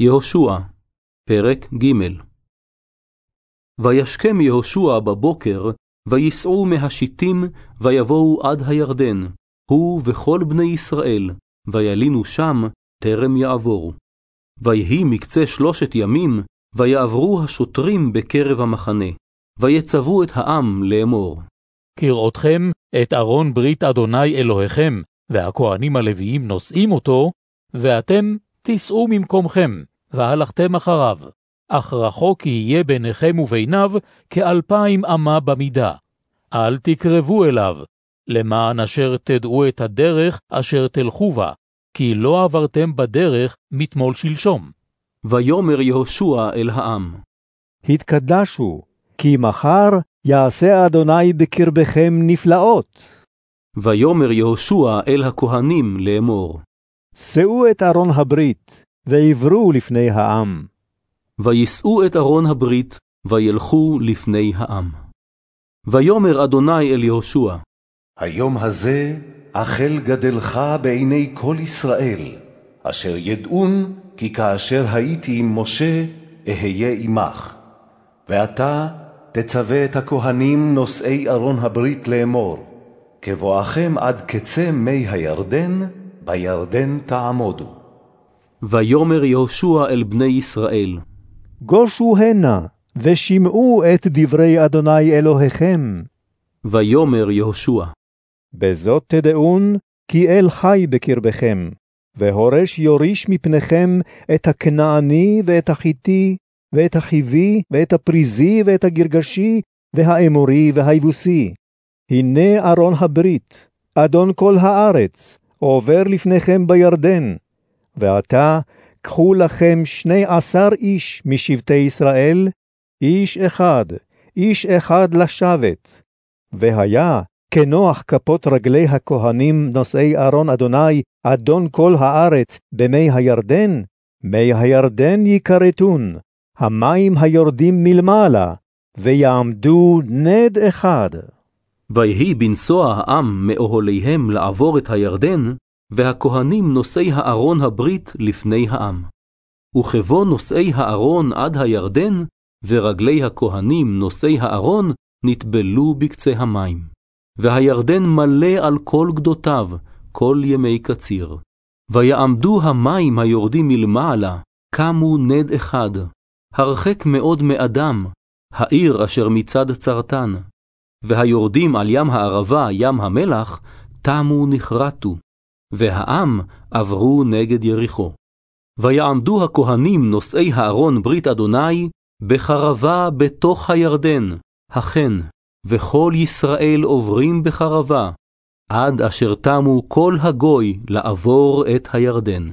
יהושע, פרק ג' וישכם יהושע בבוקר, ויסעו מהשיטים, ויבואו עד הירדן, הוא וכל בני ישראל, וילינו שם, טרם יעבורו. ויהי מקצה שלושת ימים, ויעברו השוטרים בקרב המחנה, ויצוו את העם לאמור. כראותכם את ארון ברית אדוני אלוהיכם, והכהנים הלוויים נושאים אותו, ואתם תיסעו ממקומכם, והלכתם אחריו, אך רחוק יהיה ביניכם וביניו כאלפיים אמה במידה. אל תקרבו אליו, למען אשר תדעו את הדרך אשר תלכו בה, כי לא עברתם בדרך מתמול שלשום. ויאמר יהושע אל העם, התקדשו, כי מחר יעשה אדוני בקרבכם נפלאות. ויאמר יהושע אל הכהנים לאמור, שאו את ארון הברית, ועברו לפני העם. וישאו את ארון הברית, וילכו לפני העם. ויאמר אדוני אל יהושע, היום הזה החל גדלך בעיני כל ישראל, אשר ידעון כי כאשר הייתי עם משה, אהיה עמך. ואתה תצווה את הכהנים נושאי ארון הברית לאמור, כבואכם עד קצה מי הירדן, בירדן תעמודו. ויאמר יהושע אל בני ישראל, גושו הנה, ושמעו את דברי אדוני אלוהיכם. ויאמר יהושע, בזאת תדעון כי אל חי בקרבכם, והורש יוריש מפניכם את הכנעני ואת החיתי, ואת החיבי, ואת הפריזי, ואת הגרגשי, והאמורי, והיבוסי. הנה ארון הברית, אדון כל הארץ, עובר לפניכם בירדן. ועתה קחו לכם שני עשר איש משבטי ישראל, איש אחד, איש אחד לשבת. והיה כנוח כפות רגלי הכהנים נושאי ארון אדוני, אדון כל הארץ, במי הירדן, מי הירדן יכרתון, המים היורדים מלמעלה, ויעמדו נד אחד. ויהי בנסוע העם מאוהליהם לעבור את הירדן, והכהנים נושאי הארון הברית לפני העם. וכבוא נושאי הארון עד הירדן, ורגלי הכהנים נושאי הארון נטבלו בקצה המים. והירדן מלא על כל גדותיו, כל ימי קציר. ויעמדו המים היורדים מלמעלה, קמו נד אחד, הרחק מאוד מאדם, העיר אשר מצד צרתן. והיורדים על ים הערבה, ים המלח, תמו נחרטו, והעם עברו נגד יריחו. ויעמדו הכהנים נושאי הארון ברית אדוני, בחרבה בתוך הירדן, החן, וכל ישראל עוברים בחרבה, עד אשר תמו כל הגוי לעבור את הירדן.